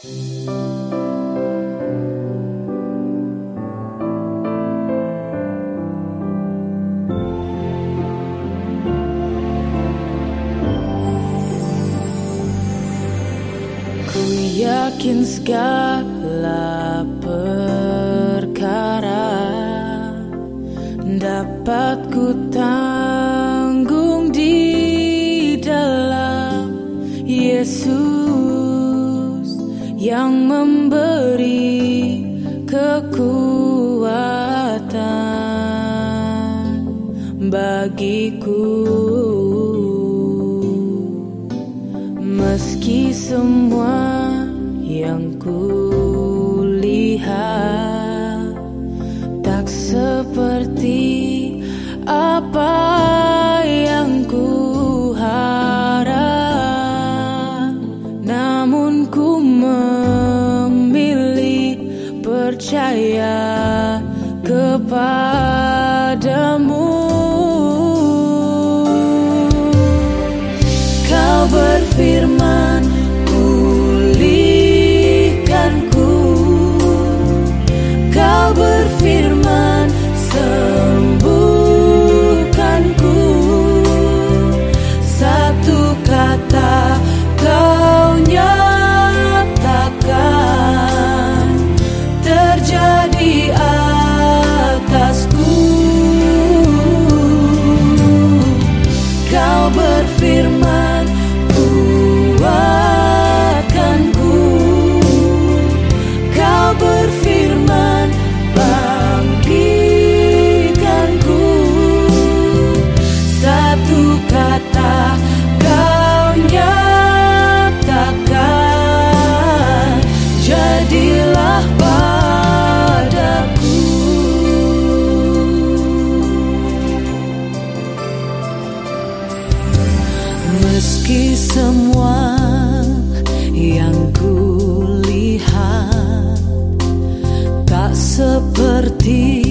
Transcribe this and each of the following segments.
Ku yakin segala perkara dapat ku tanggung di dalam Yesus yang memberi kekuatan bagiku. Meski semua yang ku lihat tak seperti apa percaya kepadamu. Kau berfirman semua yang kulihat tak seperti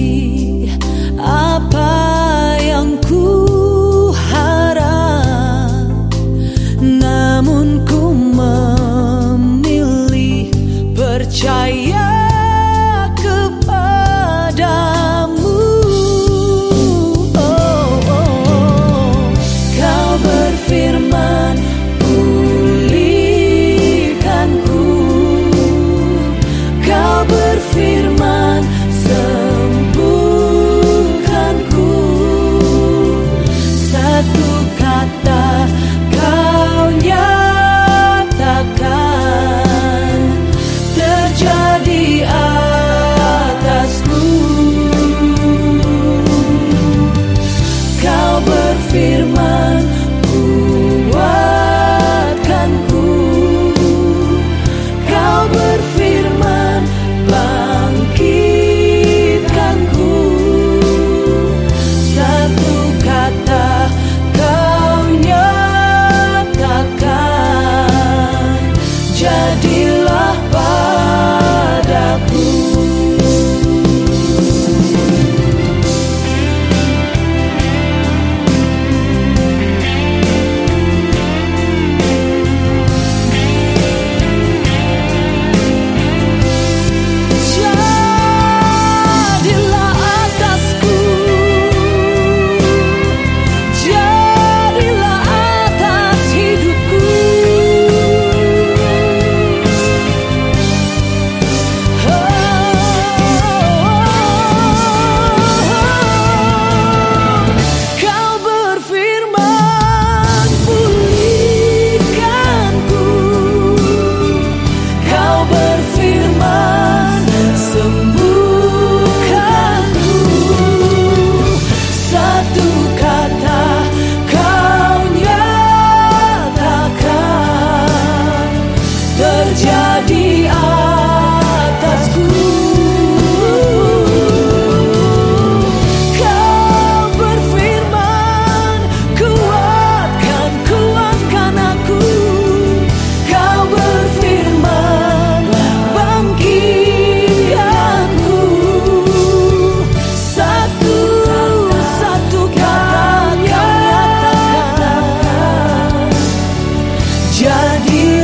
you.